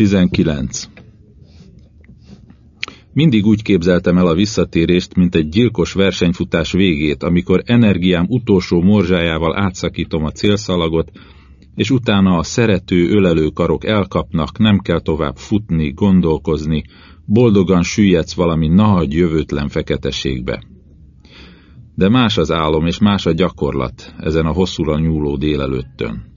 19. Mindig úgy képzeltem el a visszatérést, mint egy gyilkos versenyfutás végét, amikor energiám utolsó morzsájával átszakítom a célszalagot, és utána a szerető, ölelő karok elkapnak, nem kell tovább futni, gondolkozni, boldogan süllyedsz valami nagy, jövőtlen feketeségbe. De más az álom és más a gyakorlat ezen a hosszúra nyúló délelőttön.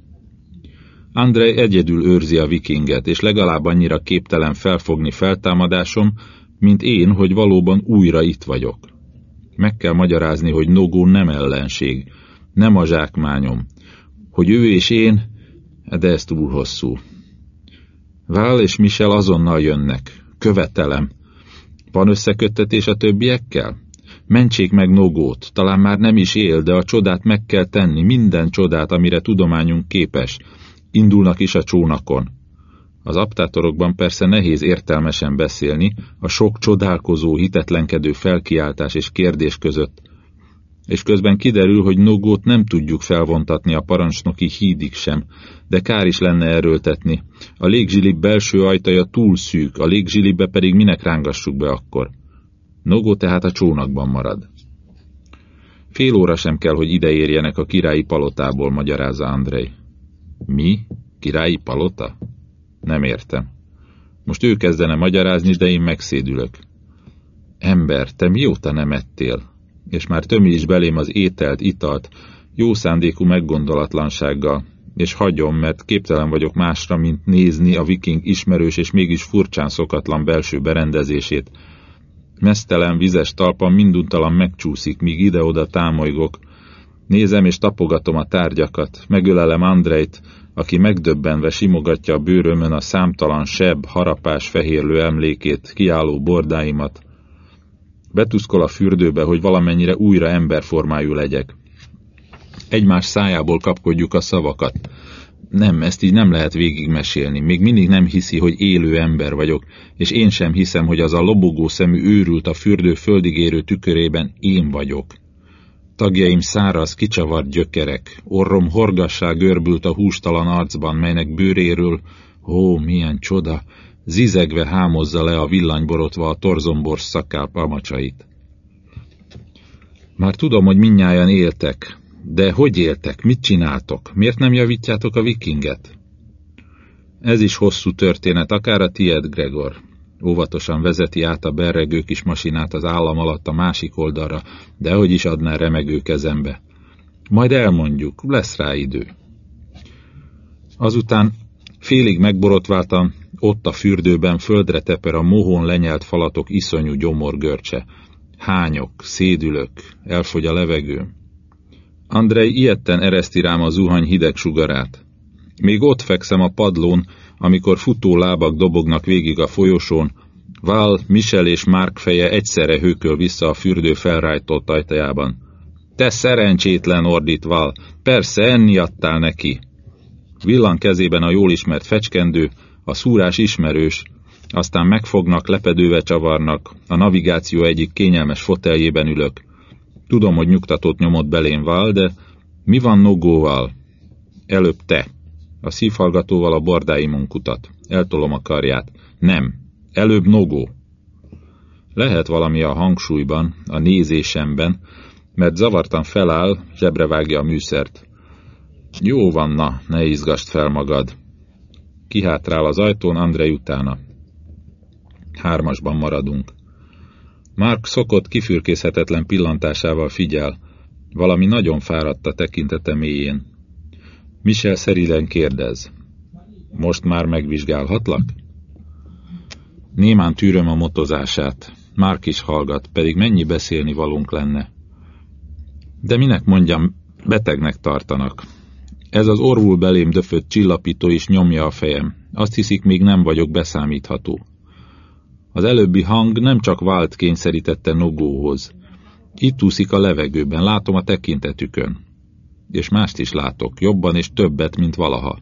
Andrei egyedül őrzi a vikinget, és legalább annyira képtelen felfogni feltámadásom, mint én, hogy valóban újra itt vagyok. Meg kell magyarázni, hogy Nogó nem ellenség, nem a zsákmányom, hogy ő és én, de ez túl hosszú. Val és Michel azonnal jönnek, követelem. Van összeköttetés a többiekkel? Mentsék meg Nogót, talán már nem is él, de a csodát meg kell tenni, minden csodát, amire tudományunk képes. Indulnak is a csónakon. Az aptátorokban persze nehéz értelmesen beszélni, a sok csodálkozó, hitetlenkedő felkiáltás és kérdés között, és közben kiderül, hogy Nogót nem tudjuk felvontatni a parancsnoki hídig sem, de kár is lenne erőltetni. A légzsilib belső ajtaja túl szűk, a légzsilibbe pedig minek rángassuk be akkor. Nogó tehát a csónakban marad. Fél óra sem kell, hogy ideérjenek a királyi palotából, magyarázza Andrei. Mi? Királyi palota? Nem értem. Most ő kezdene magyarázni, de én megszédülök. Ember, te mióta nem ettél? És már tömi is belém az ételt, italt, jó szándékú meggondolatlansággal, és hagyom, mert képtelen vagyok másra, mint nézni a viking ismerős és mégis furcsán szokatlan belső berendezését. Mesztelen, vizes talpan minduntalan megcsúszik, míg ide-oda támolygok. Nézem és tapogatom a tárgyakat, megölelem Andrejt, aki megdöbbenve simogatja a bőrömön a számtalan seb, harapás, fehérlő emlékét, kiálló bordáimat. Betuszkol a fürdőbe, hogy valamennyire újra emberformájú legyek. Egymás szájából kapkodjuk a szavakat. Nem, ezt így nem lehet végigmesélni. Még mindig nem hiszi, hogy élő ember vagyok, és én sem hiszem, hogy az a lobogó szemű őrült a fürdő földig érő tükörében én vagyok. Tagjaim száraz, kicsavart gyökerek, orrom horgassá görbült a hústalan arcban, melynek bőréről, ó, milyen csoda, zizegve hámozza le a villanyborotva a torzombors szakál pamacsait. Már tudom, hogy minnyáján éltek, de hogy éltek, mit csináltok, miért nem javítjátok a vikinget? Ez is hosszú történet, akár a tied, Gregor. Óvatosan vezeti át a berregő kis masinát az állam alatt a másik oldalra, de hogy is adná remegő kezembe. Majd elmondjuk, lesz rá idő. Azután félig megborotváltam, ott a fürdőben földre teper a mohón lenyelt falatok iszonyú gyomorgörcse. Hányok, szédülök, elfogy a levegő. Andrei ilyetten ereszti rám a zuhany hideg sugarát. Még ott fekszem a padlón, amikor futó lábak dobognak végig a folyosón, Val, Michel és Mark feje egyszerre hőköl vissza a fürdő felrájtott ajtajában. Te szerencsétlen, ordít Val, persze enni adtál neki. Villan kezében a jól ismert fecskendő, a szúrás ismerős, aztán megfognak, lepedőve csavarnak, a navigáció egyik kényelmes foteljében ülök. Tudom, hogy nyugtatót nyomott belém Val, de mi van Nogóval? Előbb te. A szívhallgatóval a bordáimon kutat. Eltolom a karját. Nem. Előbb Nogó. Lehet valami a hangsúlyban, a nézésemben, mert zavartan feláll, zsebre vágja a műszert. Jó van, na, ne izgast fel magad. Kihátrál az ajtón, Andrei utána. Hármasban maradunk. Mark szokott kifürkészhetetlen pillantásával figyel. Valami nagyon fáradt a tekintete mélyén. Michel szerilen kérdez. Most már megvizsgálhatlak? Némán tűröm a motozását. Mark is hallgat, pedig mennyi beszélni valunk lenne. De minek mondjam, betegnek tartanak. Ez az orvul belém döfött csillapító is nyomja a fejem. Azt hiszik, még nem vagyok beszámítható. Az előbbi hang nem csak vált kényszerítette Nogóhoz. Itt úszik a levegőben, látom a tekintetükön. És mást is látok, jobban és többet, mint valaha.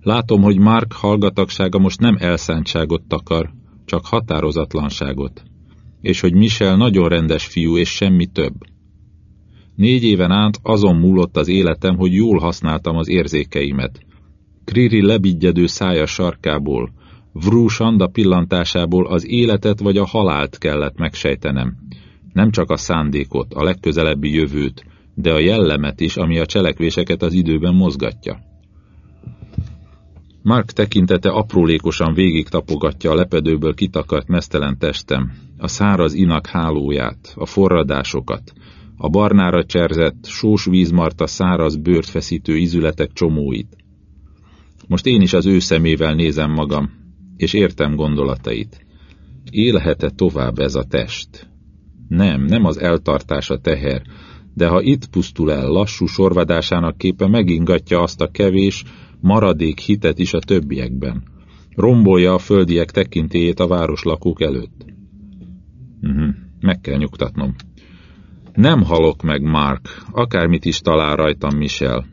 Látom, hogy Mark hallgatagsága most nem elszántságot takar, csak határozatlanságot. És hogy Michel nagyon rendes fiú, és semmi több. Négy éven át azon múlott az életem, hogy jól használtam az érzékeimet. Kriri lebigyedő szája sarkából, Vrús Anda pillantásából az életet vagy a halált kellett megsejtenem. Nem csak a szándékot, a legközelebbi jövőt, de a jellemet is, ami a cselekvéseket az időben mozgatja. Mark tekintete aprólékosan végig tapogatja a lepedőből kitakart mesztelen testem, a száraz inak hálóját, a forradásokat, a barnára cserzett, sós vízmarta száraz bőrt feszítő izületek csomóit. Most én is az ő szemével nézem magam, és értem gondolatait. Élhet-e tovább ez a test? Nem, nem az eltartás a teher, de ha itt pusztul el, lassú sorvadásának képe megingatja azt a kevés, maradék hitet is a többiekben. Rombolja a földiek tekintélyét a városlakók előtt. Uh mhm, -huh, meg kell nyugtatnom. Nem halok meg, Mark, akármit is talál rajtam Michel.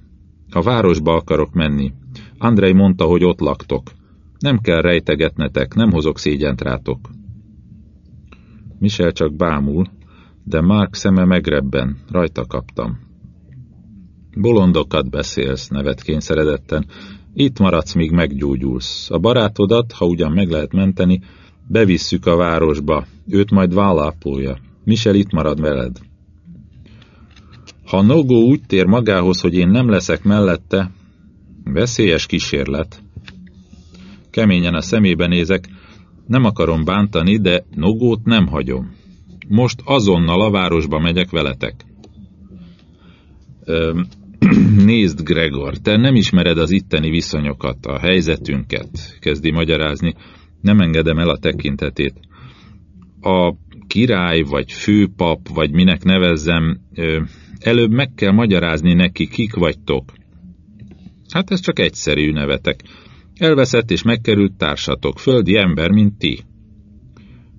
A városba akarok menni. Andrei mondta, hogy ott laktok. Nem kell rejtegetnetek, nem hozok szégyent rátok. Michel csak bámul, de Mark szeme megrebben, rajta kaptam. Bolondokat beszélsz, nevet kényszeredetten. Itt maradsz, míg meggyógyulsz. A barátodat, ha ugyan meg lehet menteni, bevisszük a városba, őt majd vállápolja. Michel itt marad veled. Ha Nogó úgy tér magához, hogy én nem leszek mellette, veszélyes kísérlet. Keményen a szemébe nézek, nem akarom bántani, de Nogót nem hagyom. Most azonnal a városba megyek veletek. Nézd, Gregor, te nem ismered az itteni viszonyokat, a helyzetünket, kezdi magyarázni. Nem engedem el a tekintetét. A király, vagy főpap, vagy minek nevezzem, előbb meg kell magyarázni neki, kik vagytok. Hát ez csak egyszerű nevetek. Elveszett és megkerült társatok, földi ember, mint ti.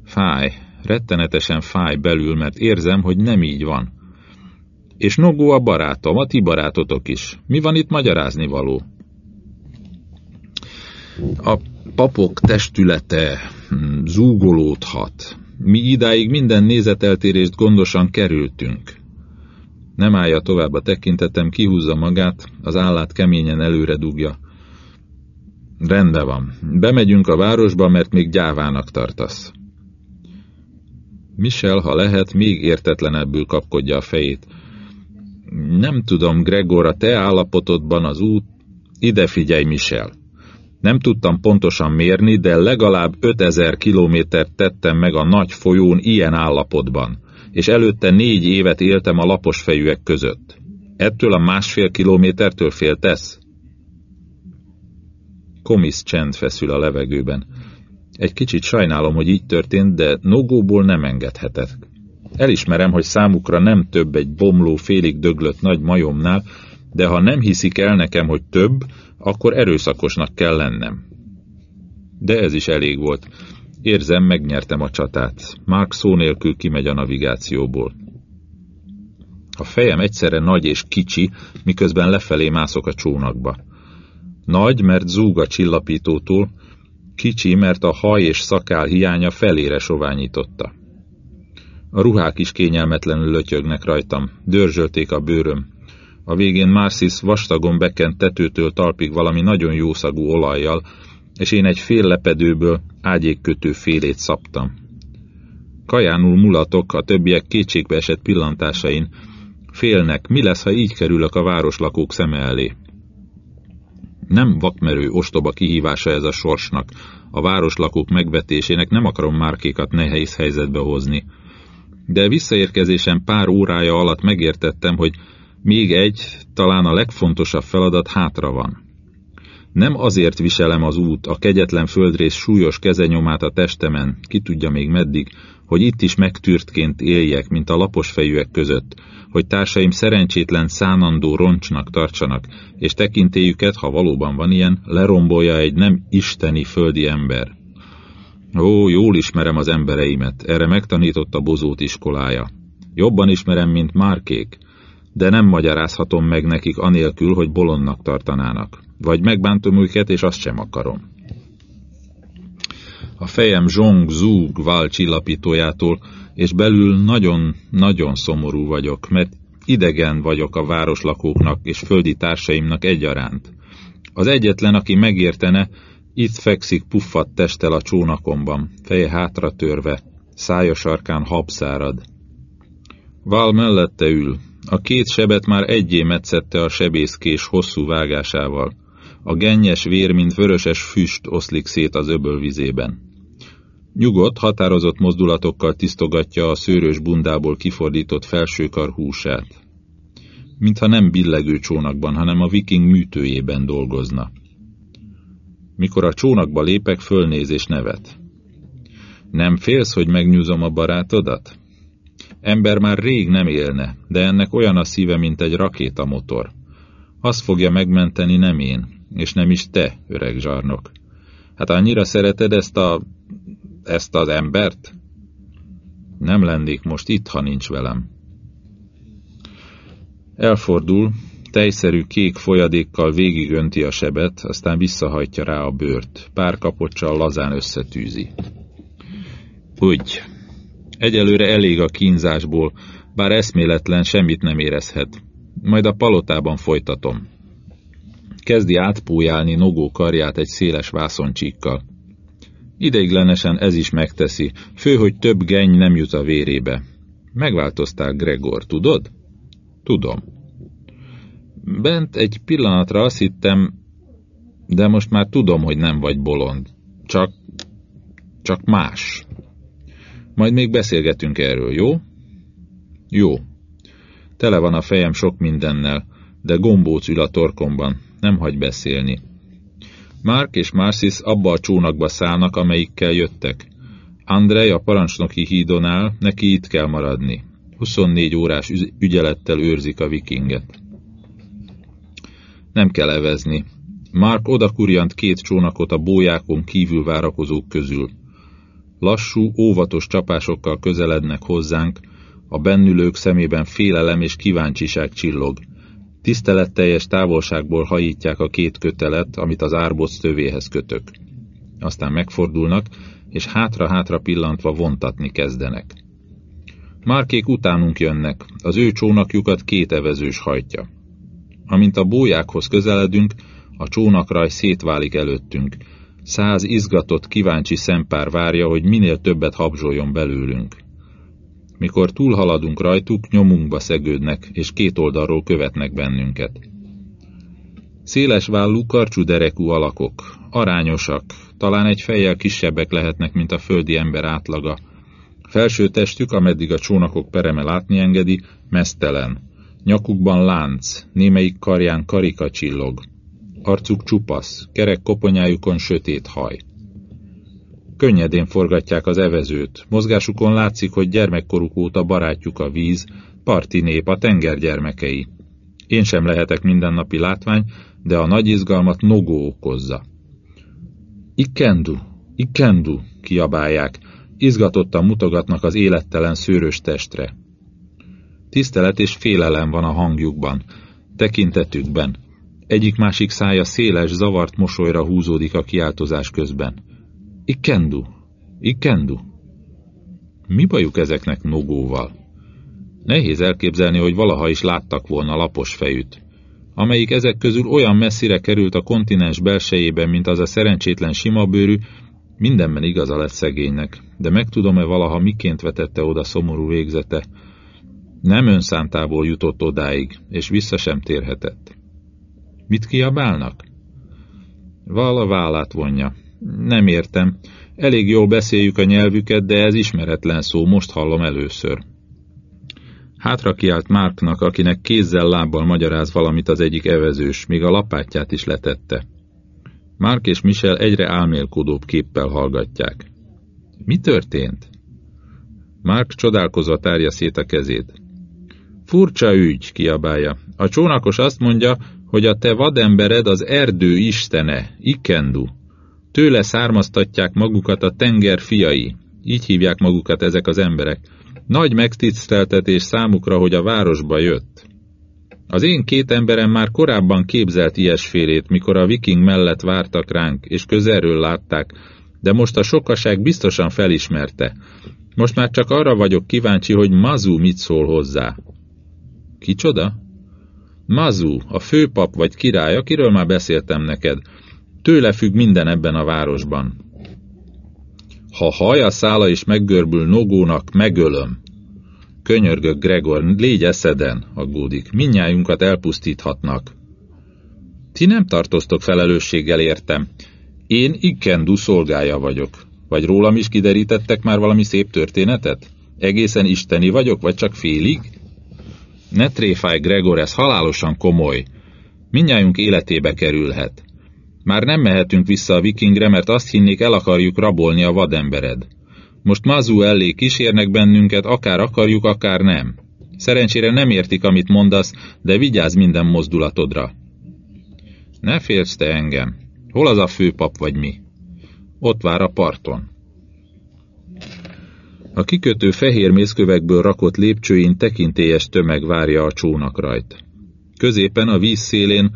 Fáj, rettenetesen fáj belül, mert érzem, hogy nem így van. És Nogó a barátom, a ti barátotok is. Mi van itt magyarázni való? A papok testülete hm, zúgolódhat. Mi idáig minden nézeteltérést gondosan kerültünk. Nem állja tovább a tekintetem, kihúzza magát, az állát keményen előre dugja. Rendben van. Bemegyünk a városba, mert még gyávának tartasz. Michel, ha lehet, még értetlenebbül kapkodja a fejét. Nem tudom, Gregor, a te állapotodban az út... Ide figyelj, Michel! Nem tudtam pontosan mérni, de legalább 5000 kilométert tettem meg a nagy folyón ilyen állapotban, és előtte négy évet éltem a lapos fejűek között. Ettől a másfél kilométertől féltesz? Komisz csend feszül a levegőben. Egy kicsit sajnálom, hogy így történt, de Nogóból nem engedhetek. Elismerem, hogy számukra nem több egy bomló, félig döglött nagy majomnál, de ha nem hiszik el nekem, hogy több, akkor erőszakosnak kell lennem. De ez is elég volt. Érzem, megnyertem a csatát. Mark szó nélkül kimegy a navigációból. A fejem egyszerre nagy és kicsi, miközben lefelé mászok a csónakba. Nagy, mert zúg a csillapítótól, kicsi, mert a haj és szakál hiánya felére soványította. A ruhák is kényelmetlenül lötyögnek rajtam, dörzsölték a bőröm. A végén Marcis vastagon bekent tetőtől talpig valami nagyon jószagú olajjal, és én egy fél lepedőből ágyékkötő félét szaptam. Kajánul mulatok a többiek kétségbe esett pillantásain. Félnek, mi lesz, ha így kerülök a városlakók szeme elé. Nem vakmerő, ostoba kihívása ez a sorsnak. A városlakók megvetésének nem akarom márkékat nehéz helyzetbe hozni. De visszaérkezésem pár órája alatt megértettem, hogy még egy, talán a legfontosabb feladat hátra van. Nem azért viselem az út, a kegyetlen földrész súlyos kezenyomát a testemen, ki tudja még meddig, hogy itt is megtűrtként éljek, mint a lapos fejűek között, hogy társaim szerencsétlen szánandó roncsnak tartsanak, és tekintélyüket, ha valóban van ilyen, lerombolja egy nem isteni földi ember. Ó, jól ismerem az embereimet, erre megtanított a bozót iskolája. Jobban ismerem, mint Márkék, de nem magyarázhatom meg nekik anélkül, hogy bolondnak tartanának. Vagy megbántom őket, és azt sem akarom. A fejem zsong, zúg, vál és belül nagyon-nagyon szomorú vagyok, mert idegen vagyok a városlakóknak és földi társaimnak egyaránt. Az egyetlen, aki megértene, Itt fekszik puffat testtel a csónakomban, feje hátra törve, szája sarkán habszárad. Val mellette ül, a két sebet már egyé metszette a sebészkés hosszú vágásával. A gennyes vér, mint vöröses füst oszlik szét az öbölvizében. Nyugodt, határozott mozdulatokkal tisztogatja a szőrös bundából kifordított felsőkar húsát. Mintha nem billegő csónakban, hanem a viking műtőjében dolgozna. Mikor a csónakba lépek, fölnéz és nevet. Nem félsz, hogy megnyúzom a barátodat? Ember már rég nem élne, de ennek olyan a szíve, mint egy rakétamotor. Azt fogja megmenteni, nem én, és nem is te, öreg zsarnok. Hát annyira szereted ezt a... ezt az embert? Nem lennék most itt, ha nincs velem. Elfordul, tejszerű kék folyadékkal végigönti a sebet, aztán visszahajtja rá a bőrt, pár kapocsal lazán összetűzi. Úgy, egyelőre elég a kínzásból, bár eszméletlen semmit nem érezhet. Majd a palotában folytatom. Kezdi átpújálni Nogó karját egy széles vászoncsíkkal. Ideiglenesen ez is megteszi, fő, hogy több genny nem jut a vérébe. Megváltoztál, Gregor, tudod? Tudom. Bent egy pillanatra azt hittem, de most már tudom, hogy nem vagy bolond. Csak... csak más. Majd még beszélgetünk erről, jó? Jó. Tele van a fejem sok mindennel, de gombóc ül a torkomban, nem hagy beszélni. Mark és Marcis abba a csónakba szállnak, amelyikkel jöttek. Andrej a parancsnoki hídon áll, neki itt kell maradni. 24 órás ügyelettel őrzik a vikinget. Nem kell evezni. Mark odakurjant két csónakot a bójákon kívül várakozók közül. Lassú, óvatos csapásokkal közelednek hozzánk, a bennülők szemében félelem és kíváncsiság csillog. Tiszteletteljes távolságból hajítják a két kötelet, amit az árboc tövéhez kötök. Aztán megfordulnak, és hátra-hátra pillantva vontatni kezdenek. Márkék utánunk jönnek, az ő csónakjukat két evezős hajtja. Amint a bójákhoz közeledünk, a csónakraj szétválik előttünk, Száz izgatott, kíváncsi szempár várja, hogy minél többet habzsoljon belőlünk. Mikor túlhaladunk rajtuk, nyomunkba szegődnek, és két oldalról követnek bennünket. Széles vállú, karcsú derekú alakok, arányosak, talán egy fejjel kisebbek lehetnek, mint a földi ember átlaga. Felső testük, ameddig a csónakok pereme látni engedi, mesztelen. Nyakukban lánc, némelyik karján karika csillog. Arcuk csupasz, kerek koponyájukon sötét haj. Könnyedén forgatják az evezőt, mozgásukon látszik, hogy gyermekkoruk óta barátjuk a víz, parti nép, a tenger gyermekei. Én sem lehetek mindennapi látvány, de a nagy izgalmat nogó okozza. Ikendu, ikendu, kiabálják, izgatottan mutogatnak az élettelen szőrös testre. Tisztelet és félelem van a hangjukban, tekintetükben, egyik-másik szája széles, zavart mosolyra húzódik a kiáltozás közben. Ikendu! Ikendu! Mi bajuk ezeknek nogóval? Nehéz elképzelni, hogy valaha is láttak volna lapos fejűt, amelyik ezek közül olyan messzire került a kontinens belsejében, mint az a szerencsétlen simabőrű, mindenben igaza lett szegénynek, de megtudom-e valaha miként vetette oda szomorú végzete? Nem önszántából jutott odáig, és vissza sem térhetett. Mit kiabálnak? Vala vállát vonja. Nem értem. Elég jól beszéljük a nyelvüket, de ez ismeretlen szó, most hallom először. Hátra kiált Márknak, akinek kézzel-lábbal magyaráz valamit az egyik evezős, még a lapátját is letette. Márk és Michel egyre álmélkodóbb képpel hallgatják. Mi történt? Márk csodálkozva tárja szét a kezét. Furcsa ügy, kiabálja. A csónakos azt mondja, hogy a te vadembered az erdő istene, Ikendu. Tőle származtatják magukat a tenger fiai. Így hívják magukat ezek az emberek. Nagy megtiszteltetés számukra, hogy a városba jött. Az én két emberem már korábban képzelt ilyesfélét, mikor a viking mellett vártak ránk, és közelről látták, de most a sokaság biztosan felismerte. Most már csak arra vagyok kíváncsi, hogy Mazu mit szól hozzá. Kicsoda? Mazu, a főpap vagy király, akiről már beszéltem neked. Tőle függ minden ebben a városban. Ha haja szála is meggörbül Nogónak, megölöm. Könyörgök, Gregor, légy eszeden, aggódik. Minnyájunkat elpusztíthatnak. Ti nem tartoztok felelősséggel értem. Én Ikkendu szolgája vagyok. Vagy rólam is kiderítettek már valami szép történetet? Egészen isteni vagyok, vagy csak félig? Ne tréfálj, Gregor, ez halálosan komoly. Mindnyájunk életébe kerülhet. Már nem mehetünk vissza a vikingre, mert azt hinnék el akarjuk rabolni a vadembered. Most Mazú elé kísérnek bennünket, akár akarjuk, akár nem. Szerencsére nem értik, amit mondasz, de vigyázz minden mozdulatodra. Ne félsz te engem. Hol az a főpap vagy mi? Ott vár a parton. A kikötő fehér mészkövekből rakott lépcsőin tekintélyes tömeg várja a csónak rajt. Középen a víz szélén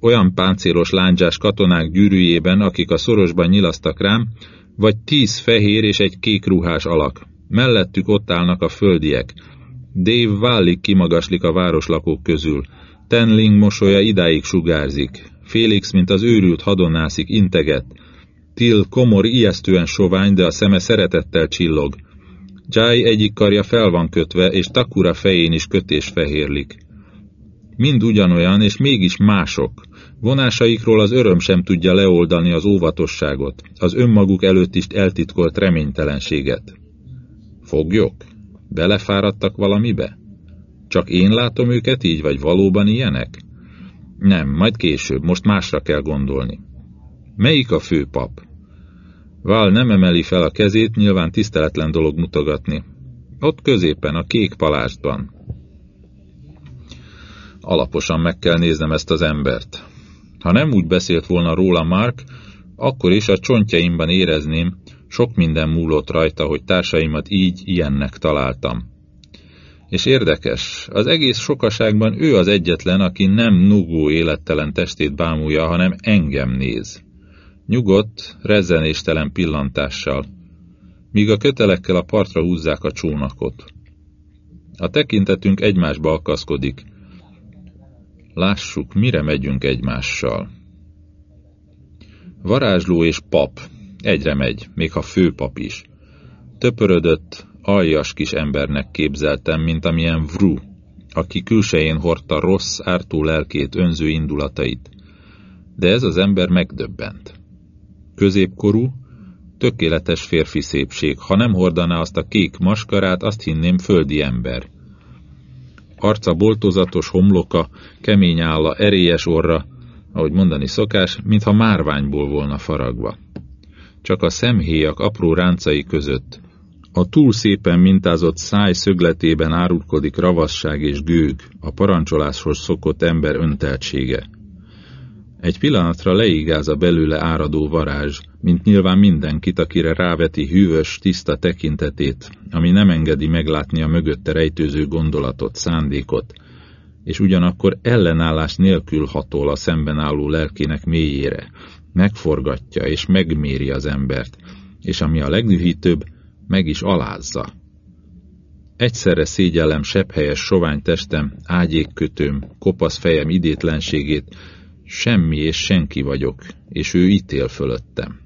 olyan páncélos lándzsás katonák gyűrűjében, akik a szorosban nyilasztak rám, vagy tíz fehér és egy kék ruhás alak. Mellettük ott állnak a földiek. Dave vállig kimagaslik a városlakók közül. Tenling mosolya idáig sugárzik. Félix, mint az őrült hadonászik, integet. Till komor ijesztően sovány, de a szeme szeretettel csillog. Jai egyik karja fel van kötve, és Takura fején is kötés fehérlik. Mind ugyanolyan, és mégis mások. Vonásaikról az öröm sem tudja leoldani az óvatosságot, az önmaguk előtt is eltitkolt reménytelenséget. Foglyok? Belefáradtak valamibe? Csak én látom őket így, vagy valóban ilyenek? Nem, majd később, most másra kell gondolni. Melyik a főpap? Val nem emeli fel a kezét, nyilván tiszteletlen dolog mutogatni. Ott középen, a kék palástban. Alaposan meg kell néznem ezt az embert. Ha nem úgy beszélt volna róla Mark, akkor is a csontjaimban érezném, sok minden múlott rajta, hogy társaimat így, ilyennek találtam. És érdekes, az egész sokaságban ő az egyetlen, aki nem nugó élettelen testét bámulja, hanem engem néz. Nyugodt, rezzenéstelen pillantással, míg a kötelekkel a partra húzzák a csónakot. A tekintetünk egymásba akaszkodik, Lássuk, mire megyünk egymással. Varázsló és pap egyre megy, még ha főpap is. Töpörödött, aljas kis embernek képzeltem, mint amilyen Vru, aki külsején hordta rossz, ártó lelkét, önző indulatait. De ez az ember megdöbbent. Középkorú, tökéletes férfi szépség, ha nem hordaná azt a kék maskarát, azt hinném földi ember arca boltozatos homloka, kemény álla, erélyes orra, ahogy mondani szokás, mintha márványból volna faragva. Csak a szemhéjak apró ráncai között, a túl szépen mintázott száj szögletében árulkodik ravasság és gőg, a parancsoláshoz szokott ember önteltsége. Egy pillanatra leigáz a belőle áradó varázs, mint nyilván mindenkit, akire ráveti hűvös, tiszta tekintetét, ami nem engedi meglátni a mögötte rejtőző gondolatot, szándékot, és ugyanakkor ellenállás nélkül hatol a szemben álló lelkének mélyére, megforgatja és megméri az embert, és ami a legdühítőbb, meg is alázza. Egyszerre szégyellem sepphelyes sovány testem, ágyékkötőm, kopasz fejem idétlenségét, Semmi és senki vagyok, és ő ítél fölöttem.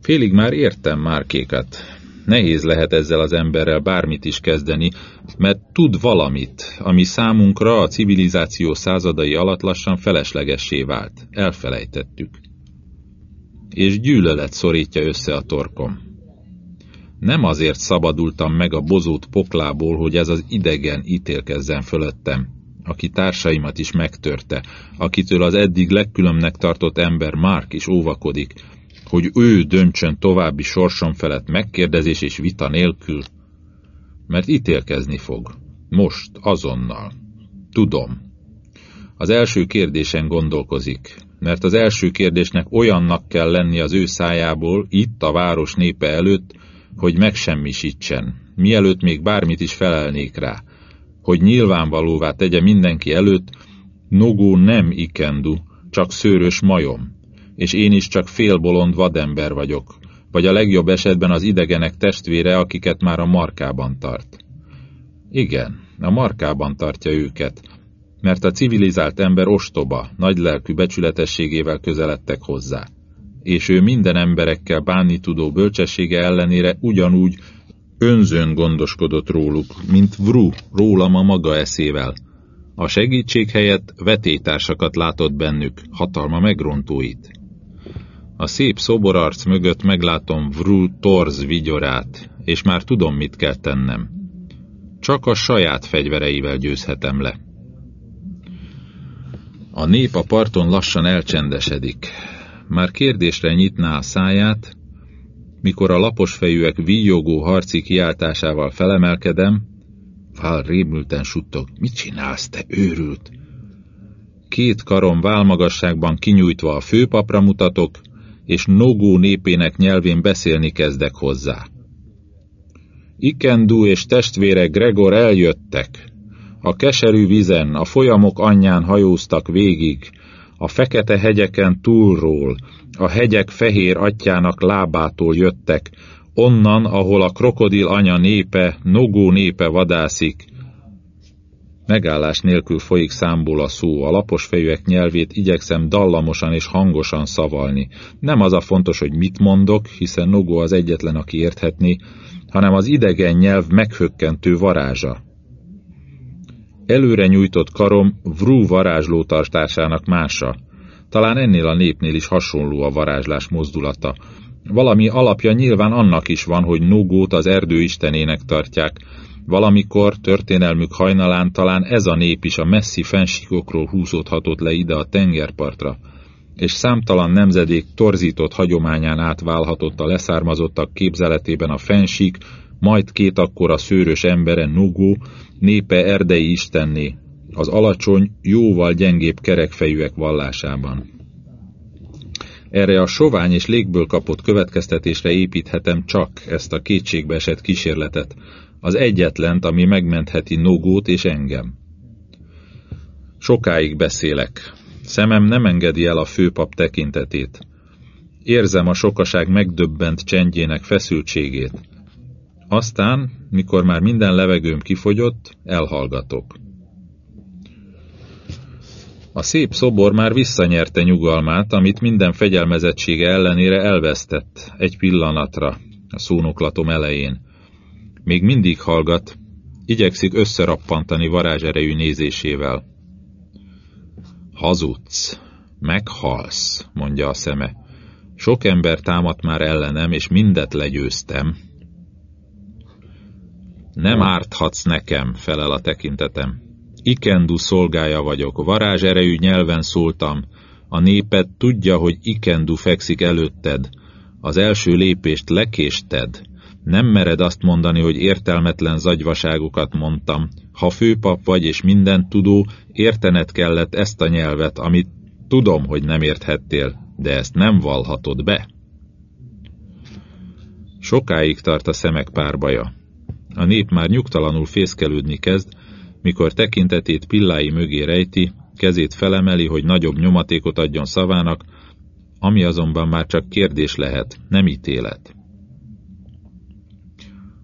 Félig már értem Márkékat. Nehéz lehet ezzel az emberrel bármit is kezdeni, mert tud valamit, ami számunkra a civilizáció századai alatt lassan feleslegessé vált. Elfelejtettük. És gyűlölet szorítja össze a torkom. Nem azért szabadultam meg a bozót poklából, hogy ez az idegen ítélkezzen fölöttem, aki társaimat is megtörte, akitől az eddig legkülönnek tartott ember Mark is óvakodik, hogy ő döntsön további sorsom felett megkérdezés és vita nélkül, mert ítélkezni fog. Most, azonnal. Tudom. Az első kérdésen gondolkozik, mert az első kérdésnek olyannak kell lenni az ő szájából, itt a város népe előtt, hogy megsemmisítsen, mielőtt még bármit is felelnék rá, hogy nyilvánvalóvá tegye mindenki előtt, Nogó nem ikendu, csak szőrös majom, és én is csak félbolond vadember vagyok, vagy a legjobb esetben az idegenek testvére, akiket már a markában tart. Igen, a markában tartja őket, mert a civilizált ember ostoba, nagylelkű becsületességével közeledtek hozzá. És ő minden emberekkel bánni tudó bölcsessége ellenére ugyanúgy önzőn gondoskodott róluk, mint Vru rólam a maga eszével. A segítség helyett vetétársakat látott bennük, hatalma megrontóit. A szép szoborarc mögött meglátom Vru torz vigyorát, és már tudom, mit kell tennem. Csak a saját fegyvereivel győzhetem le. A nép a parton lassan elcsendesedik. Már kérdésre nyitná a száját, mikor a lapos fejűek víjogó harci kiáltásával felemelkedem, Fál rémülten suttog, mit csinálsz, te őrült? Két karom válmagasságban kinyújtva a főpapra mutatok, és Nogó népének nyelvén beszélni kezdek hozzá. Ikendu és testvére Gregor eljöttek. A keserű vizen, a folyamok anyján hajóztak végig, a fekete hegyeken túlról, a hegyek fehér atyának lábától jöttek, onnan, ahol a krokodil anya népe, Nogó népe vadászik. Megállás nélkül folyik számból a szó, a lapos fejűek nyelvét igyekszem dallamosan és hangosan szavalni. Nem az a fontos, hogy mit mondok, hiszen Nogó az egyetlen, aki érthetni, hanem az idegen nyelv meghökkentő varázsa. Előre nyújtott karom Vrú varázslótartásának mása. Talán ennél a népnél is hasonló a varázslás mozdulata. Valami alapja nyilván annak is van, hogy Nogót az erdő istenének tartják. Valamikor, történelmük hajnalán talán ez a nép is a messzi fensíkokról húzódhatott le ide a tengerpartra, és számtalan nemzedék torzított hagyományán átválhatott a leszármazottak képzeletében a fensík, majd két akkora szőrös embere Nogó, népe erdei istenné, az alacsony, jóval gyengébb kerekfejűek vallásában. Erre a sovány és légből kapott következtetésre építhetem csak ezt a kétségbe esett kísérletet, az egyetlent, ami megmentheti Nogót és engem. Sokáig beszélek. Szemem nem engedi el a főpap tekintetét. Érzem a sokaság megdöbbent csendjének feszültségét. Aztán, mikor már minden levegőm kifogyott, elhallgatok. A szép szobor már visszanyerte nyugalmát, amit minden fegyelmezettsége ellenére elvesztett egy pillanatra, a szónoklatom elején. Még mindig hallgat, igyekszik összerappantani varázserejű nézésével. Hazudsz, meghalsz, mondja a szeme. Sok ember támadt már ellenem, és mindet legyőztem. Nem árthatsz nekem, felel a tekintetem. Ikendu szolgája vagyok, varázserejű nyelven szóltam. A néped tudja, hogy Ikendu fekszik előtted. Az első lépést lekésted. Nem mered azt mondani, hogy értelmetlen zagyvaságokat mondtam. Ha főpap vagy és minden tudó, értened kellett ezt a nyelvet, amit tudom, hogy nem érthettél, de ezt nem valhatod be. Sokáig tart a szemek párbaja. A nép már nyugtalanul fészkelődni kezd, mikor tekintetét pillái mögé rejti, kezét felemeli, hogy nagyobb nyomatékot adjon szavának, ami azonban már csak kérdés lehet, nem ítélet.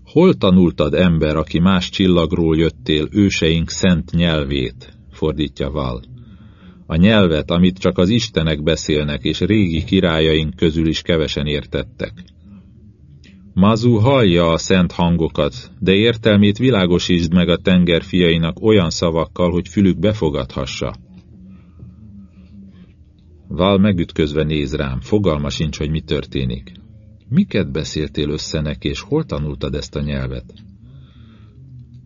Hol tanultad ember, aki más csillagról jöttél, őseink szent nyelvét, fordítja Val. A nyelvet, amit csak az istenek beszélnek, és régi királyaink közül is kevesen értettek. Mazu hallja a szent hangokat, de értelmét világosítsd meg a tenger fiainak olyan szavakkal, hogy fülük befogadhassa. Val megütközve néz rám, fogalma sincs, hogy mi történik. Miket beszéltél össze neki, és hol tanultad ezt a nyelvet?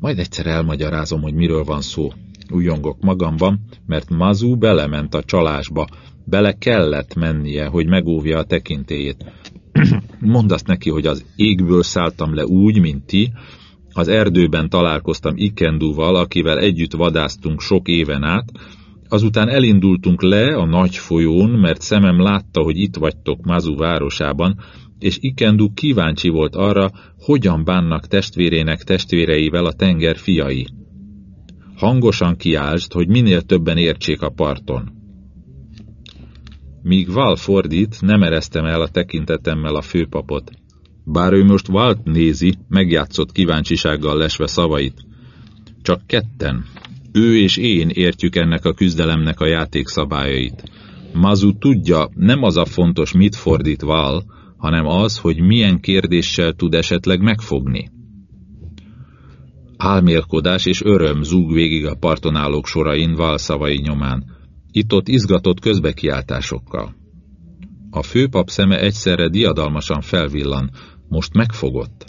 Majd egyszer elmagyarázom, hogy miről van szó. Újongok magamban, mert Mazu belement a csalásba, bele kellett mennie, hogy megóvja a tekintélyét. Mondd azt neki, hogy az égből szálltam le úgy, mint ti, az erdőben találkoztam Ikendúval, akivel együtt vadáztunk sok éven át, azután elindultunk le a nagy folyón, mert szemem látta, hogy itt vagytok Mazu városában, és Ikendu kíváncsi volt arra, hogyan bánnak testvérének testvéreivel a tenger fiai. Hangosan kiáltsd, hogy minél többen értsék a parton. Míg Val fordít, nem ereztem el a tekintetemmel a főpapot. Bár ő most Valt nézi, megjátszott kíváncsisággal lesve szavait. Csak ketten, Ő és én értjük ennek a küzdelemnek a játékszabályait. Mazu tudja, nem az a fontos, mit fordít Val, hanem az, hogy milyen kérdéssel tud esetleg megfogni. Álmélkodás és öröm zúg végig a parton állók sorain Val szavai nyomán, itt-ott izgatott közbekiáltásokkal. A főpap szeme egyszerre diadalmasan felvillan, most megfogott.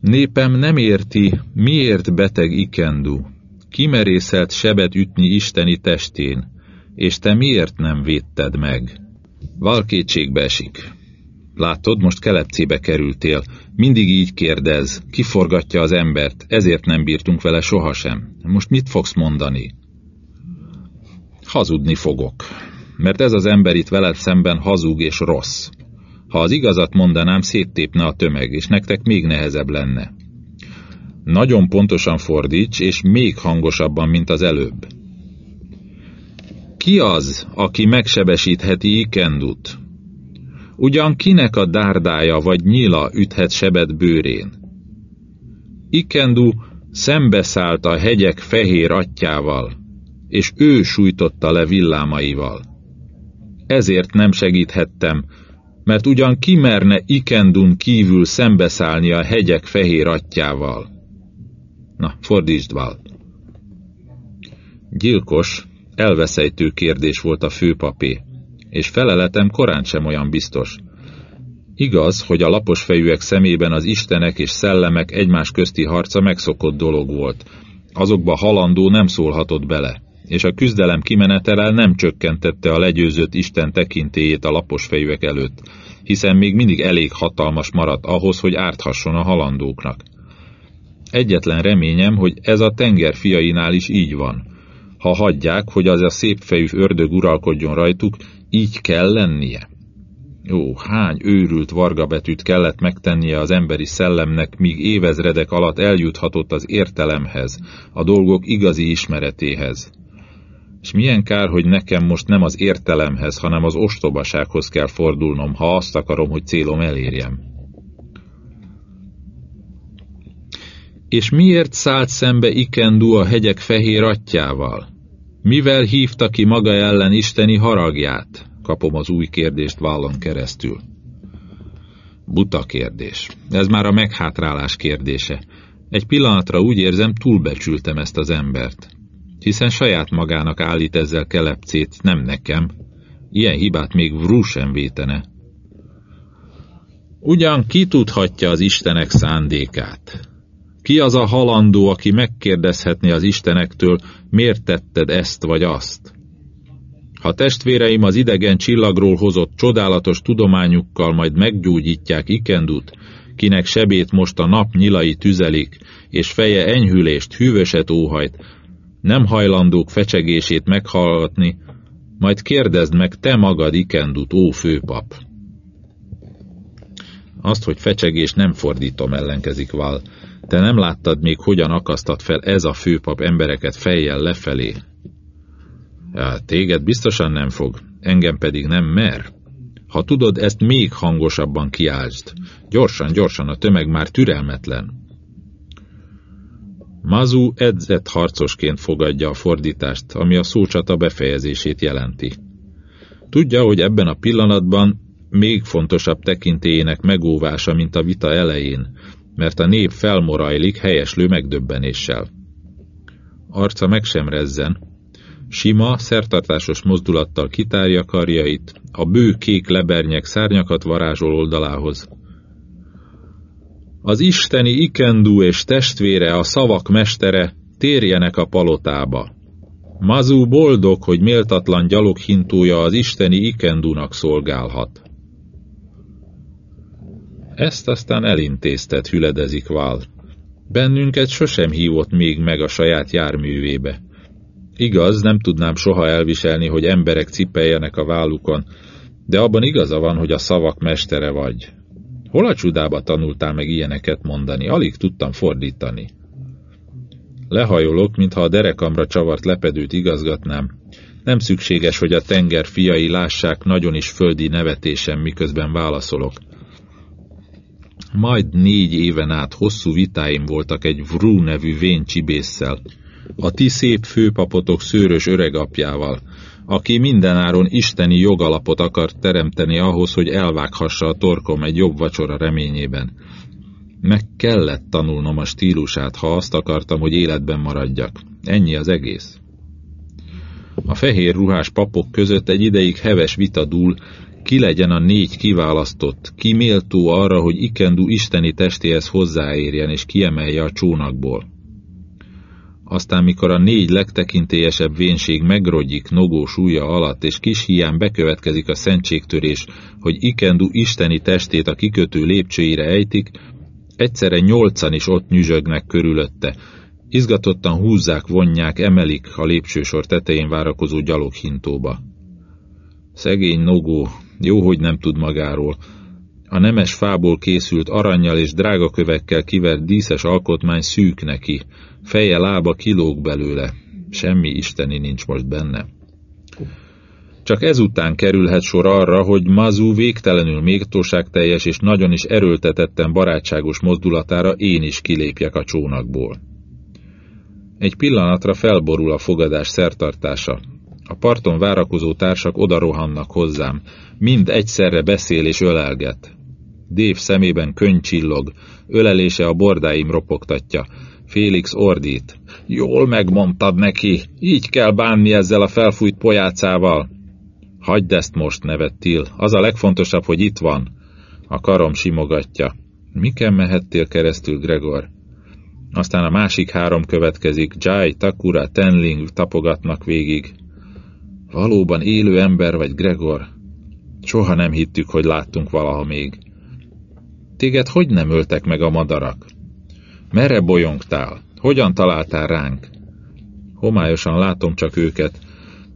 Népem nem érti, miért beteg Ikendu, kimerészelt sebet ütni isteni testén, és te miért nem védted meg? Val kétségbe esik. Látod, most kelepcébe kerültél. Mindig így kérdez, kiforgatja az embert, ezért nem bírtunk vele sohasem. Most mit fogsz mondani? Hazudni fogok, mert ez az ember itt veled szemben hazug és rossz. Ha az igazat mondanám, széttépne a tömeg, és nektek még nehezebb lenne. Nagyon pontosan fordíts, és még hangosabban, mint az előbb. Ki az, aki megsebesítheti Ikendut? Ugyan kinek a dárdája vagy nyila üthet sebet bőrén? Ikendu szembeszállt a hegyek fehér atyával, és ő sújtotta le villámaival. Ezért nem segíthettem, mert ugyan kimerne Ikendun kívül szembeszállni a hegyek fehér atyával. Na, fordítsd, Val. Gyilkos, elveszejtő kérdés volt a főpapé, és feleletem korán sem olyan biztos. Igaz, hogy a lapos fejűek szemében az istenek és szellemek egymás közti harca megszokott dolog volt. Azokba halandó nem szólhatott bele, és a küzdelem kimenetele nem csökkentette a legyőzött Isten tekintélyét a lapos fejűek előtt, hiszen még mindig elég hatalmas maradt ahhoz, hogy árthasson a halandóknak. Egyetlen reményem, hogy ez a tenger fiainál is így van. Ha hagyják, hogy az a szép fejű ördög uralkodjon rajtuk, így kell lennie. Ó, hány őrült vargabetűt kellett megtennie az emberi szellemnek, míg évezredek alatt eljuthatott az értelemhez, a dolgok igazi ismeretéhez. És milyen kár, hogy nekem most nem az értelemhez, hanem az ostobasághoz kell fordulnom, ha azt akarom, hogy célom elérjem. És miért szállt szembe Ikendu a hegyek fehér atyával? Mivel hívta ki maga ellen isteni haragját? Kapom az új kérdést vállon keresztül. Buta kérdés. Ez már a meghátrálás kérdése. Egy pillanatra úgy érzem, túlbecsültem ezt az embert. Hiszen saját magának állít ezzel kelepcét, nem nekem. Ilyen hibát még Vrú sem vétene. Ugyan ki tudhatja az Istenek szándékát? Ki az a halandó, aki megkérdezhetné az istenektől, miért tetted ezt vagy azt? Ha testvéreim az idegen csillagról hozott csodálatos tudományukkal majd meggyógyítják Ikendut, kinek sebét most a nap nyilai tüzelik, és feje enyhülést, hűvöset óhajt, nem hajlandók fecsegését meghallgatni, majd kérdezd meg te magad Ikendut, ó főpap. Azt, hogy fecsegés nem fordítom, ellenkezik Val. Te nem láttad még, hogyan akasztat fel ez a főpap embereket fejjel lefelé. Ja, téged biztosan nem fog, engem pedig nem mer. Ha tudod, ezt még hangosabban kiáltsd. Gyorsan, gyorsan, a tömeg már türelmetlen. Mazu edzett harcosként fogadja a fordítást, ami a szócsata befejezését jelenti. Tudja, hogy ebben a pillanatban még fontosabb tekintélyének megóvása, mint a vita elején, mert a nép felmorajlik helyeslő megdöbbenéssel. Arca meg sem rezzen. Sima, szertartásos mozdulattal kitárja karjait, a bő kék lebernyek szárnyakat varázsol oldalához. Az isteni Ikendu és testvére, a szavak mestere, térjenek a palotába. Mazú boldog, hogy méltatlan gyaloghintója az isteni Ikendunak szolgálhat. Ezt aztán elintéztet, hüledezik Val. Bennünket sosem hívott még meg a saját járművébe. Igaz, nem tudnám soha elviselni, hogy emberek cipeljenek a vállukon, de abban igaza van, hogy a szavak mestere vagy. Hol a csudába tanultál meg ilyeneket mondani? Alig tudtam fordítani. Lehajolok, mintha a derekamra csavart lepedőt igazgatnám. Nem szükséges, hogy a tenger fiai lássák nagyon is földi nevetésem, miközben válaszolok. Majd négy éven át hosszú vitáim voltak egy Vrú nevű vén csibésszel. a ti szép főpapotok szőrös öregapjával, aki mindenáron isteni jogalapot akart teremteni ahhoz, hogy elvághassa a torkom egy jobb vacsora reményében. Meg kellett tanulnom a stílusát, ha azt akartam, hogy életben maradjak. Ennyi az egész. A fehér ruhás papok között egy ideig heves vita dúl, ki legyen a négy kiválasztott, ki méltó arra, hogy Ikendu isteni testéhez hozzáérjen és kiemelje a csónakból. Aztán, mikor a négy legtekintélyesebb vénség megrogyik nogó súlya alatt, és kis hián bekövetkezik a szentségtörés, hogy Ikendu isteni testét a kikötő lépcsőire ejtik, egyszerre nyolcan is ott nyüzsögnek körülötte, izgatottan húzzák, vonják, emelik a lépcsősor tetején várakozó gyaloghintóba. Szegény Nogó, jó, hogy nem tud magáról. A nemes fából készült aranyjal és drágakövekkel kivert díszes alkotmány szűk neki, feje lába kilóg belőle, semmi isteni nincs most benne. Csak ezután kerülhet sor arra, hogy Mazú végtelenül méltóságteljes és nagyon is erőltetetten barátságos mozdulatára én is kilépjek a csónakból. Egy pillanatra felborul a fogadás szertartása. A parton várakozó társak odarohannak hozzám, mind egyszerre beszél és ölelget. Dév szemében csillog, ölelése a bordáim ropogtatja. Félix ordít. Jól megmondtad neki, így kell bánni ezzel a felfújt pojácával. Hagyd ezt most, nevet az a legfontosabb, hogy itt van. A karom simogatja. Miken mehettél keresztül, Gregor? Aztán a másik három következik, Jai, Takura, Tenling tapogatnak végig. Valóban élő ember vagy, Gregor? Soha nem hittük, hogy láttunk valaha még. Téged hogy nem öltek meg a madarak? Merre bolyongtál? Hogyan találtál ránk? Homályosan látom csak őket.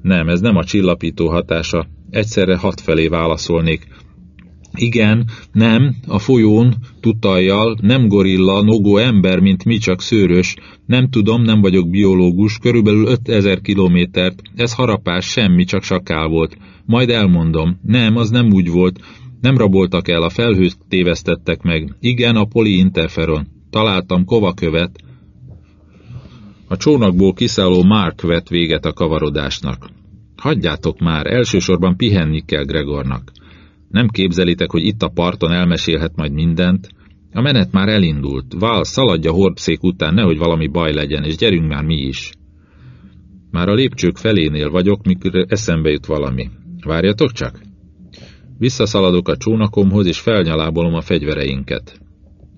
Nem, ez nem a csillapító hatása. Egyszerre hat felé válaszolnék. Igen, nem, a folyón, tutajjal, nem gorilla, nogó ember, mint mi, csak szőrös. Nem tudom, nem vagyok biológus, körülbelül 5000 kilométert. Ez harapás, semmi, csak sakál volt. Majd elmondom. Nem, az nem úgy volt. Nem raboltak el, a felhőt tévesztettek meg. Igen, a poliinterferon. Találtam kovakövet. A csónakból kiszálló Mark vett véget a kavarodásnak. Hagyjátok már, elsősorban pihenni kell Gregornak. Nem képzelitek, hogy itt a parton elmesélhet majd mindent? A menet már elindult. Val, szaladja hordszék után, nehogy valami baj legyen, és gyerünk már mi is. Már a lépcsők felénél vagyok, mikor eszembe jut valami. Várjatok csak! Visszaszaladok a csónakomhoz, és felnyalábolom a fegyvereinket.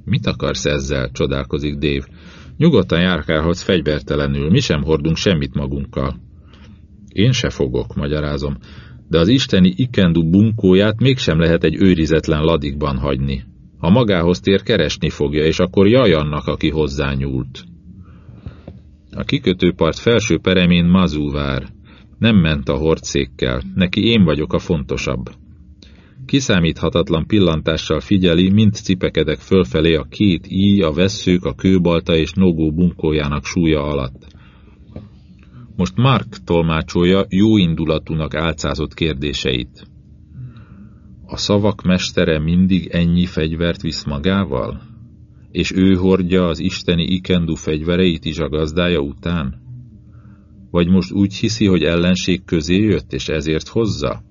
Mit akarsz ezzel? csodálkozik Dave. Nyugodtan járkálhatsz fegyvertelenül, mi sem hordunk semmit magunkkal. Én se fogok, magyarázom, de az isteni ikendu bunkóját mégsem lehet egy őrizetlen ladikban hagyni. Ha magához tér, keresni fogja, és akkor jaj annak, aki hozzányúlt. A kikötőpart felső peremén Mazú vár. Nem ment a hordszékkel, neki én vagyok a fontosabb. Kiszámíthatatlan pillantással figyeli, mint cipekedek fölfelé a két íj, a vesszők, a kőbalta és nogó bunkójának súlya alatt. Most Mark tolmácsolja jó indulatúnak álcázott kérdéseit. A szavak mestere mindig ennyi fegyvert visz magával? És ő hordja az isteni ikendu fegyvereit is a gazdája után? Vagy most úgy hiszi, hogy ellenség közé jött, és ezért hozza?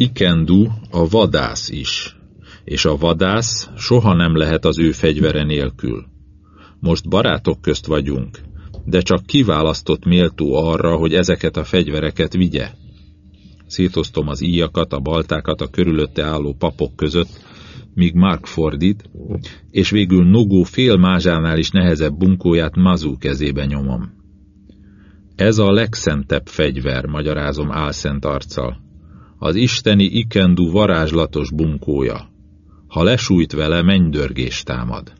Ikendu a vadász is, és a vadász soha nem lehet az ő fegyvere nélkül. Most barátok közt vagyunk, de csak kiválasztott méltó arra, hogy ezeket a fegyvereket vigye. Szétoztom az íjakat, a baltákat a körülötte álló papok között, míg Mark fordít, és végül Nogó fél mázsánál is nehezebb bunkóját Mazú kezébe nyomom. Ez a legszentebb fegyver, magyarázom álszent arccal az isteni ikendu varázslatos bunkója. Ha lesújt vele, mennydörgés támad.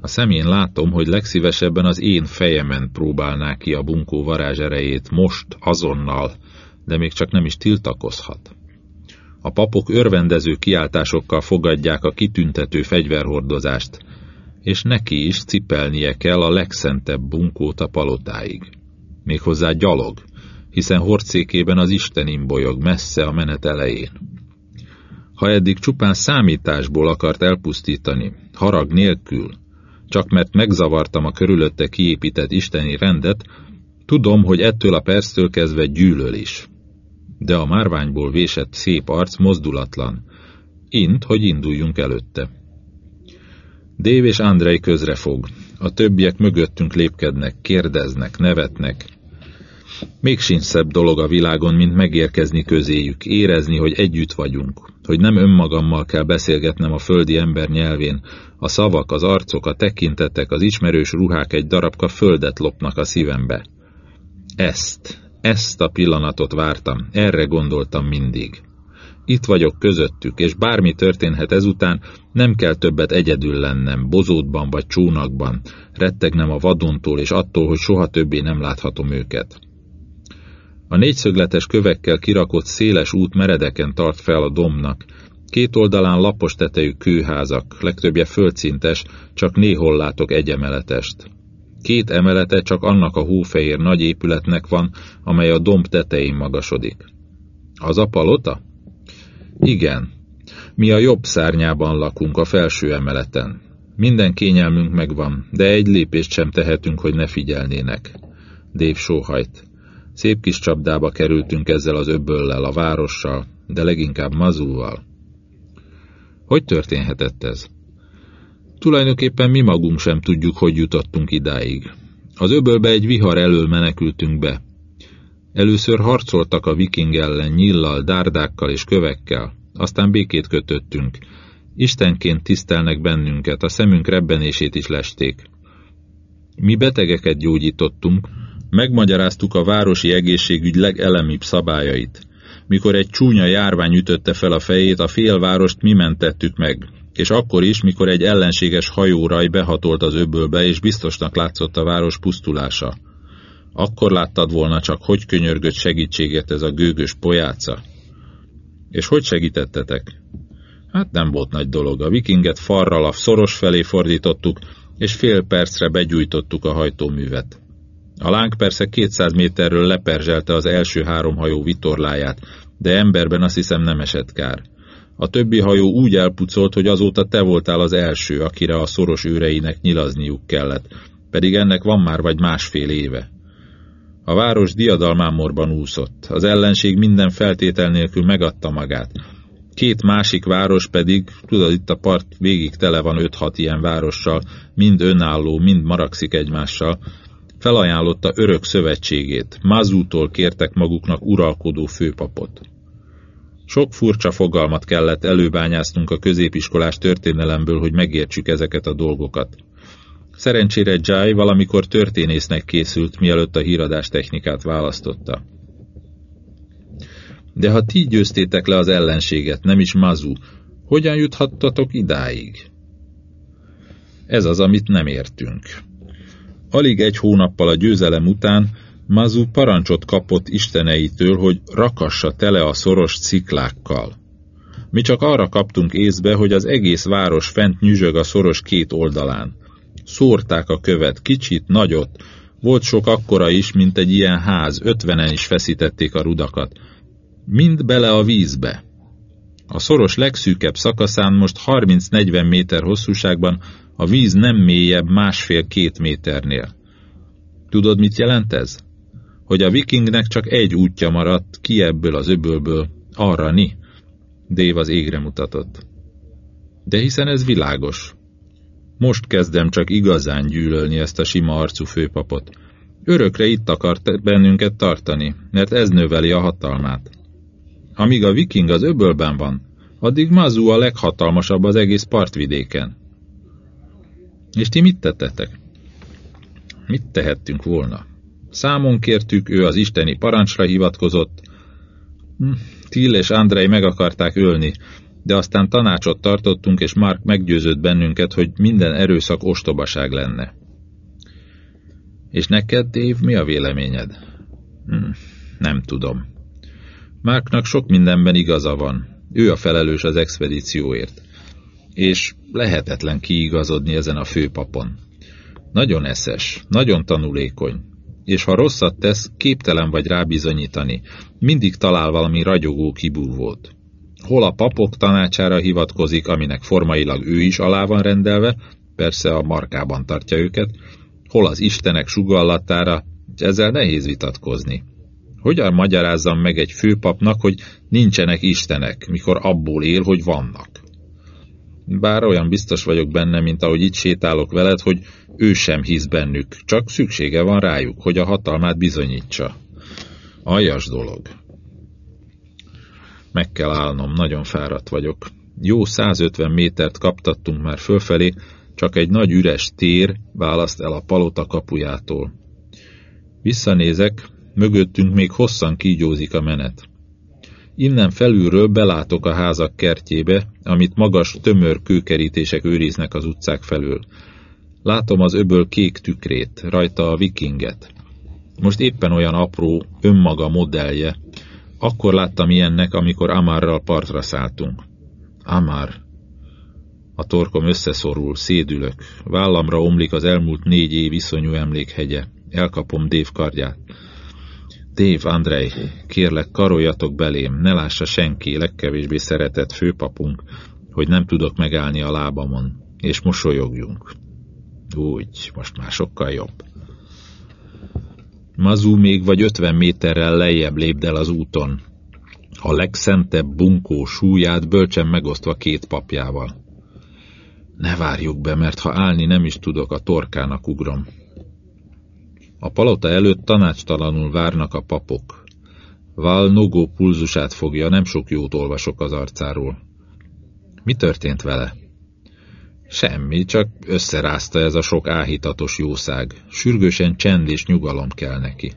A szemén látom, hogy legszívesebben az én fejemen próbálná ki a bunkó varázs erejét most, azonnal, de még csak nem is tiltakozhat. A papok örvendező kiáltásokkal fogadják a kitüntető fegyverhordozást, és neki is cipelnie kell a legszentebb bunkót a palotáig. Méghozzá gyalog, hiszen horcékében az Isten imbolyog messze a menet elején. Ha eddig csupán számításból akart elpusztítani, harag nélkül, csak mert megzavartam a körülötte kiépített isteni rendet, tudom, hogy ettől a perctől kezdve gyűlöl is. De a márványból vésett szép arc mozdulatlan. Int, hogy induljunk előtte. Dév és Andrei közrefog. A többiek mögöttünk lépkednek, kérdeznek, nevetnek. Még sincs szebb dolog a világon, mint megérkezni közéjük, érezni, hogy együtt vagyunk, hogy nem önmagammal kell beszélgetnem a földi ember nyelvén, a szavak, az arcok, a tekintetek, az ismerős ruhák egy darabka földet lopnak a szívembe. Ezt, ezt a pillanatot vártam, erre gondoltam mindig. Itt vagyok közöttük, és bármi történhet ezután, nem kell többet egyedül lennem, bozótban vagy csónakban, rettegnem a vadontól és attól, hogy soha többé nem láthatom őket. A négyszögletes kövekkel kirakott széles út meredeken tart fel a domnak, Két oldalán lapos tetejű kőházak, legtöbbje földszintes, csak néhol látok egy emeletest. Két emelete csak annak a hófehér nagy épületnek van, amely a domb tetején magasodik. Az a palota? Igen. Mi a jobb szárnyában lakunk, a felső emeleten. Minden kényelmünk megvan, de egy lépést sem tehetünk, hogy ne figyelnének. Dév sóhajt. Szép kis csapdába kerültünk ezzel az öbböllel, a várossal, de leginkább mazúval. Hogy történhetett ez? Tulajdonképpen mi magunk sem tudjuk, hogy jutottunk idáig. Az öbölbe egy vihar elől menekültünk be. Először harcoltak a viking ellen nyillal, dárdákkal és kövekkel, aztán békét kötöttünk. Istenként tisztelnek bennünket, a szemünk rebbenését is lesték. Mi betegeket gyógyítottunk, megmagyaráztuk a városi egészségügy legelemibb szabályait. Mikor egy csúnya járvány ütötte fel a fejét, a félvárost mi mentettük meg, és akkor is, mikor egy ellenséges hajóraj behatolt az öbölbe, és biztosnak látszott a város pusztulása. Akkor láttad volna csak, hogy könyörgött segítséget ez a gőgös pojáca. És hogy segítettetek? Hát nem volt nagy dolog. A vikinget farral a szoros felé fordítottuk, és fél percre begyújtottuk a hajtóművet. A láng persze 200 méterről leperzselte az első három hajó vitorláját, de emberben azt hiszem nem esett kár. A többi hajó úgy elpucolt, hogy azóta te voltál az első, akire a szoros őreinek nyilazniuk kellett, pedig ennek van már vagy másfél éve. A város diadalmámorban úszott, az ellenség minden feltétel nélkül megadta magát. Két másik város pedig, tudod, itt a part végig tele van öt-hat ilyen várossal, mind önálló, mind maragszik egymással, felajánlotta örök szövetségét, Mazútól kértek maguknak uralkodó főpapot. Sok furcsa fogalmat kellett előbányásznunk a középiskolás történelemből, hogy megértsük ezeket a dolgokat. Szerencsére Jai valamikor történésznek készült, mielőtt a híradás technikát választotta. De ha ti győztétek le az ellenséget, nem is Mazu, hogyan juthattatok idáig? Ez az, amit nem értünk. Alig egy hónappal a győzelem után Mazu parancsot kapott isteneitől, hogy rakassa tele a szoros ciklákkal. Mi csak arra kaptunk észbe, hogy az egész város fent nyüzsög a szoros két oldalán. Szórták a követ, kicsit, nagyot, volt sok akkora is, mint egy ilyen ház, ötvenen is feszítették a rudakat. Mind bele a vízbe. A szoros legszűkebb szakaszán most 30-40 méter hosszúságban a víz nem mélyebb másfél-két méternél. Tudod, mit jelent ez? Hogy a vikingnek csak egy útja maradt ki ebből az öbölből, arra ni. Dév az égre mutatott. De hiszen ez világos. Most kezdem csak igazán gyűlölni ezt a sima arcú főpapot. Örökre itt akart bennünket tartani, mert ez növeli a hatalmát. Amíg a viking az öbölben van, addig Mazu a leghatalmasabb az egész partvidéken. És ti mit tettetek? Mit tehettünk volna? Számon kértük, ő az isteni parancsra hivatkozott. Hm, Till és Andrei meg akarták ölni, de aztán tanácsot tartottunk, és Mark meggyőzött bennünket, hogy minden erőszak ostobaság lenne. És neked, Dave, mi a véleményed? Hm, nem tudom. Marknak sok mindenben igaza van. Ő a felelős az expedícióért és lehetetlen kiigazodni ezen a főpapon. Nagyon eszes, nagyon tanulékony, és ha rosszat tesz, képtelen vagy rábizonyítani, mindig talál valami ragyogó kibúvót. Hol a papok tanácsára hivatkozik, aminek formailag ő is alá van rendelve, persze a markában tartja őket, hol az istenek sugallatára, ezzel nehéz vitatkozni. Hogyan magyarázzam meg egy főpapnak, hogy nincsenek istenek, mikor abból él, hogy vannak? Bár olyan biztos vagyok benne, mint ahogy itt sétálok veled, hogy ő sem hisz bennük, csak szüksége van rájuk, hogy a hatalmát bizonyítsa. Aljas dolog. Meg kell állnom, nagyon fáradt vagyok. Jó 150 métert kaptattunk már fölfelé, csak egy nagy üres tér választ el a palota kapujától. Visszanézek, mögöttünk még hosszan kígyózik a menet. Innen felülről belátok a házak kertjébe, amit magas, tömör kőkerítések őriznek az utcák felől. Látom az öböl kék tükrét, rajta a vikinget. Most éppen olyan apró, önmaga modellje. Akkor láttam ilyennek, amikor Amarral partra szálltunk. Amar. A torkom összeszorul, szédülök. Vállamra omlik az elmúlt négy év iszonyú emlékhegye. Elkapom Dév kardját. Dév, Andrej, kérlek, karoljatok belém, ne lássa senki, legkevésbé szeretett főpapunk, hogy nem tudok megállni a lábamon, és mosolyogjunk. Úgy, most már sokkal jobb. Mazú még vagy ötven méterrel lejjebb lépdel az úton, a legszentebb bunkó súlyát bölcsen megosztva két papjával. Ne várjuk be, mert ha állni nem is tudok, a torkának ugrom. A palota előtt tanácstalanul várnak a papok. Val Nogó pulzusát fogja, nem sok jót olvasok az arcáról. Mi történt vele? Semmi, csak összerázta ez a sok áhítatos jószág. Sürgősen csend és nyugalom kell neki.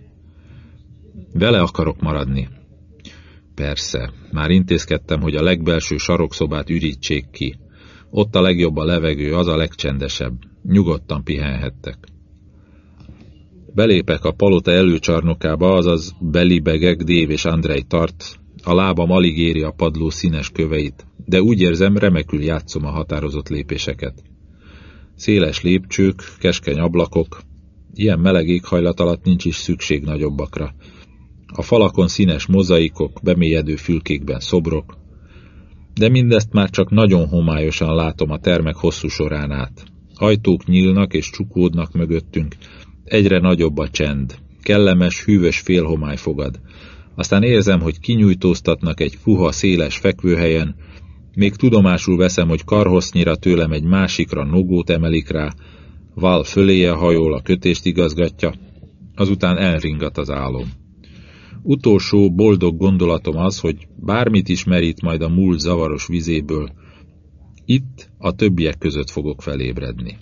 Vele akarok maradni. Persze, már intézkedtem, hogy a legbelső sarokszobát ürítsék ki. Ott a legjobb a levegő, az a legcsendesebb. Nyugodtan pihenhettek. Belépek a palota előcsarnokába, azaz belibegek, Dév és Andrej tart. A lábam alig éri a padló színes köveit, de úgy érzem, remekül játszom a határozott lépéseket. Széles lépcsők, keskeny ablakok, ilyen meleg éghajlat alatt nincs is szükség nagyobbakra. A falakon színes mozaikok, bemélyedő fülkékben szobrok, de mindezt már csak nagyon homályosan látom a termek hosszú során át. Ajtók nyílnak és csukódnak mögöttünk, Egyre nagyobb a csend. Kellemes, hűvös félhomály fogad. Aztán érzem, hogy kinyújtóztatnak egy puha, széles fekvőhelyen, még tudomásul veszem, hogy karhosznyira tőlem egy másikra nogót emelik rá, Val föléje hajol, a kötést igazgatja, azután elringat az álom. Utolsó boldog gondolatom az, hogy bármit is merít majd a múlt zavaros vizéből, itt a többiek között fogok felébredni.